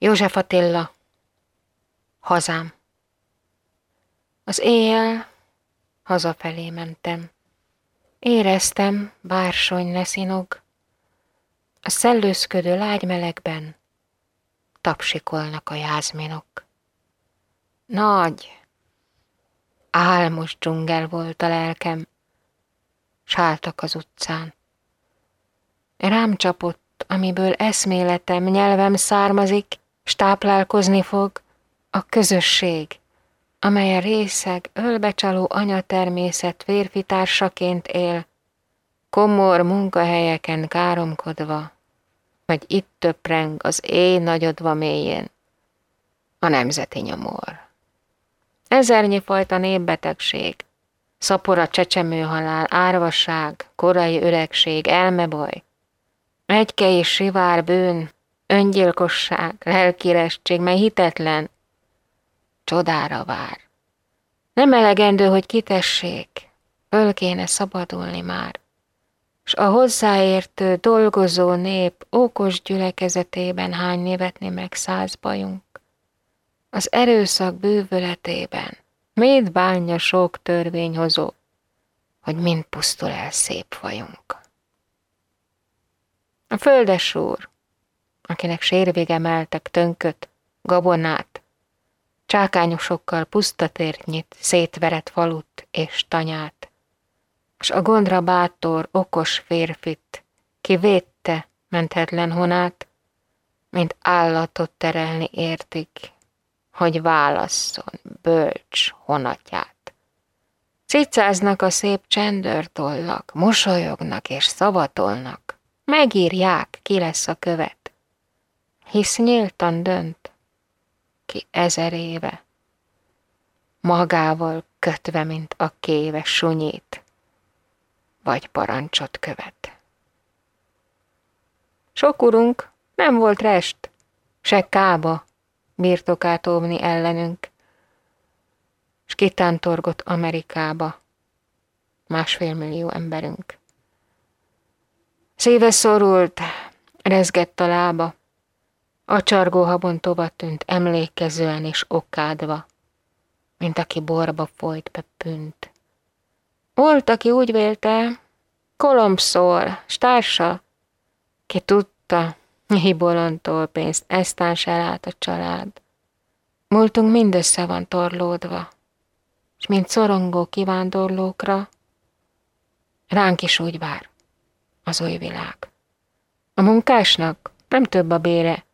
József Attila, hazám. Az éjjel hazafelé mentem. Éreztem, bársony leszinog, a szellőzködő lágy melegben tapsikolnak a jázminok. Nagy, álmos dzsungel volt a lelkem, sáltak az utcán. Rám csapott, amiből eszméletem, nyelvem származik, s táplálkozni fog a közösség, amely a részeg, ölbecsaló anyatermészet férfi társaként él, komor munkahelyeken káromkodva, vagy itt töpreng az éj nagyodva mélyén, a nemzeti nyomor. Ezernyi fajta népbetegség, szapora csecsemőhalál, árvasság, korai öregség, elmebaj, egyke és sivár bűn, öngyilkosság, lelkirestség, mely hitetlen, csodára vár. Nem elegendő, hogy kitessék, föl kéne szabadulni már, s a hozzáértő, dolgozó nép okos gyülekezetében hány névetni meg száz bajunk. Az erőszak bűvöletében mit bánja sok törvényhozó, hogy mind pusztul el szép fajunk. A földes úr, akinek sérvégemeltek tönköt, gabonát, csákányosokkal pusztatért nyit, szétverett falut és tanyát, s a gondra bátor, okos férfit, ki védte mentetlen honát, mint állatot terelni értik, hogy válasszon bölcs honatját. Cicáznak a szép csendőrtollak, mosolyognak és szavatolnak, megírják, ki lesz a követ, hisz nyíltan dönt, ki ezer éve, magával kötve, mint a kéve sunyít, vagy parancsot követ. Sok urunk nem volt rest, se kába, birtokát óvni ellenünk, és kitántorgott Amerikába másfél millió emberünk. Szíve szorult, rezgett a lába, a csargó habon tova tűnt emlékezően és okádva, mint aki borba folyt be pünt. Volt, aki úgy vélte, Kolomb stársa, ki tudta, Hibolantól pénzt, eztán se lát a család. Múltunk mindössze van torlódva, és mint szorongó kivándorlókra, ránk is úgy vár az új világ. A munkásnak nem több a bére,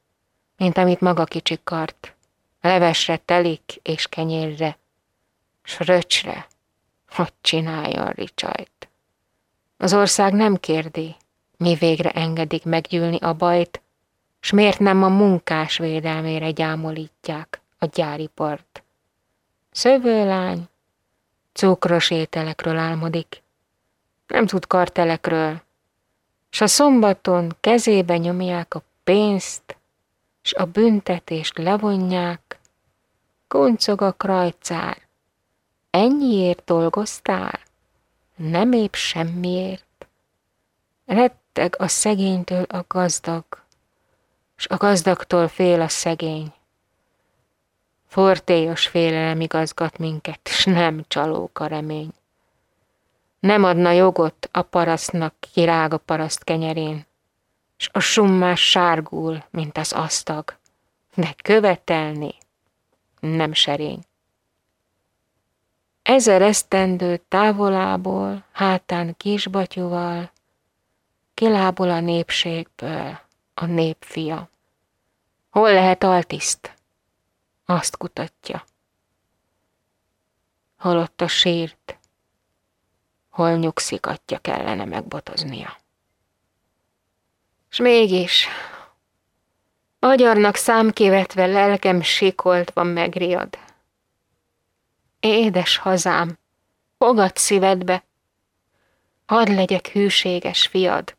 mint amit maga kicsikart. Levesre telik és kenyérre, s röcsre, hogy csinálja a ricsajt. Az ország nem kérdi, mi végre engedik meggyűlni a bajt, s miért nem a munkás védelmére gyámolítják a gyári part. Szövőlány cukros ételekről álmodik, nem tud kartelekről, s a szombaton kezébe nyomják a pénzt, s a büntetést levonják, kuncog a krajcár. Ennyiért dolgoztál? Nem épp semmiért. Retteg a szegénytől a gazdag, s a gazdagtól fél a szegény. Fortélyos félelem igazgat minket, s nem csalók a remény. Nem adna jogot a parasztnak kirág a paraszt kenyerén, s a summás sárgul, mint az asztag, de követelni nem serény. Ezer esztendő távolából, hátán kisbatyúval, kilábol a népségből, a népfia. Hol lehet altiszt? Azt kutatja. Holott a sírt, hol nyugszik, atya kellene megbotoznia. S mégis, agyarnak számkivetve lelkem sikoltva megriad. Édes hazám, fogad szívedbe, hadd legyek hűséges fiad,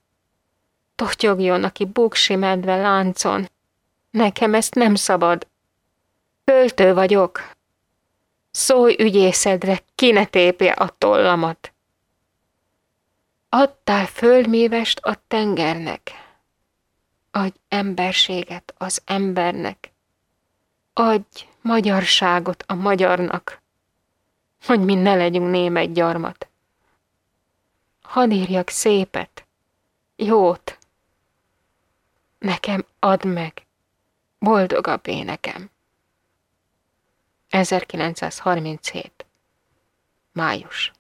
Totyogjon, aki buksi medve láncon. Nekem ezt nem szabad. Költő vagyok. Szólj ügyészedre, ki ne tépje a tollamat. Adtál földművest a tengernek. Adj emberséget az embernek. Adj magyarságot a magyarnak, hogy mi ne legyünk német gyarmat. Hadd írjak szépet, jót. Nekem add meg, boldogabb énekem. 1937. Május